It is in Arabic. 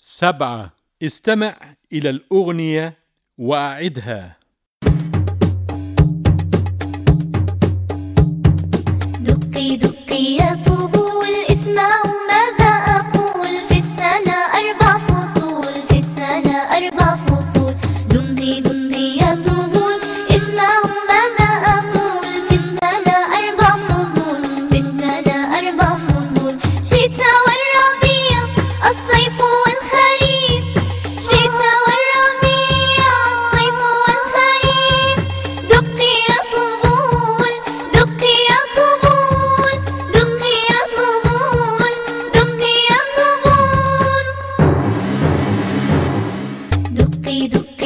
سبعة. استمع إلى الأغنية وأعدها. دقي دقي يا rápido.